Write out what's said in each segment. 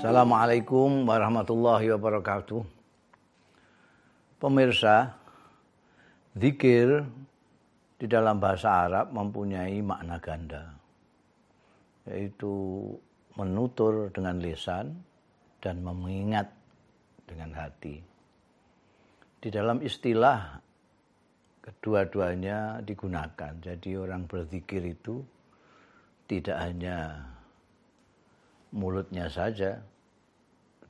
Assalamualaikum warahmatullahi wabarakatuh. Pemirsa, zikir di dalam bahasa Arab mempunyai makna ganda, yaitu menutur dengan lisan dan mengingat dengan hati. Di dalam istilah kedua-duanya digunakan. Jadi orang berzikir itu tidak hanya mulutnya saja,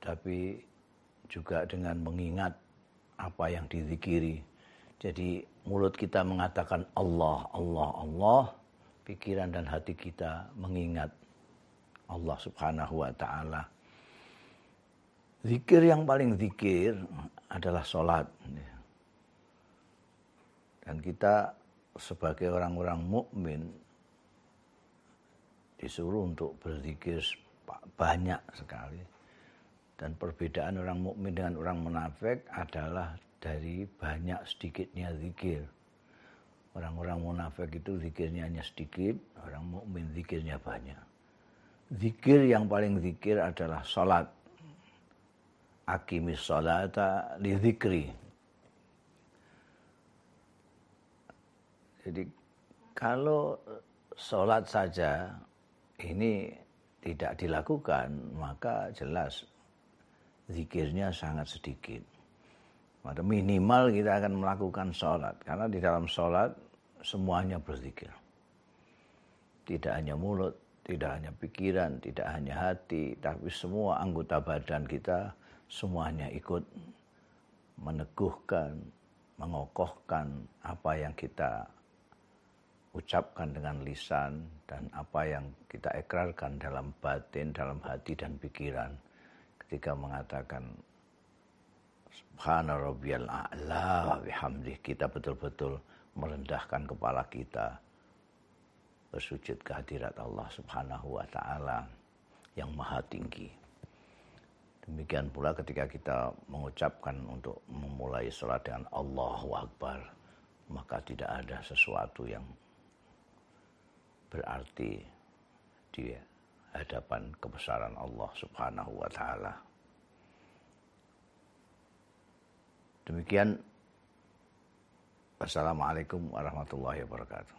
tapi juga dengan mengingat apa yang dizikiri. Jadi mulut kita mengatakan Allah, Allah, Allah, pikiran dan hati kita mengingat Allah Subhanahu wa taala. Zikir yang paling zikir adalah sholat. Dan kita sebagai orang-orang mukmin disuruh untuk berzikir banyak sekali. Dan perbedaan orang mukmin dengan orang munafik adalah dari banyak sedikitnya zikir. Orang-orang munafik itu zikirnya hanya sedikit, orang mukmin zikirnya banyak. Zikir yang paling zikir adalah salat. Akimis salata li zikri. Jadi kalau sholat saja ini tidak dilakukan, maka jelas zikirnya sangat sedikit. Maka minimal kita akan melakukan sholat. Karena di dalam sholat semuanya berzikir. Tidak hanya mulut, tidak hanya pikiran, tidak hanya hati, tapi semua anggota badan kita semuanya ikut meneguhkan, mengokohkan apa yang kita ucapkan dengan lisan dan apa yang kita ikrarkan dalam batin, dalam hati dan pikiran ketika mengatakan Subhana rabbiyal a'la bihamdih kita betul-betul merendahkan kepala kita bersujud kehadirat Allah Subhanahu wa taala yang maha tinggi. Demikian pula ketika kita mengucapkan untuk memulai sholat dengan Allahu Akbar, maka tidak ada sesuatu yang berarti di hadapan kebesaran Allah Subhanahu wa taala. Demikian Wassalamualaikum warahmatullahi wabarakatuh.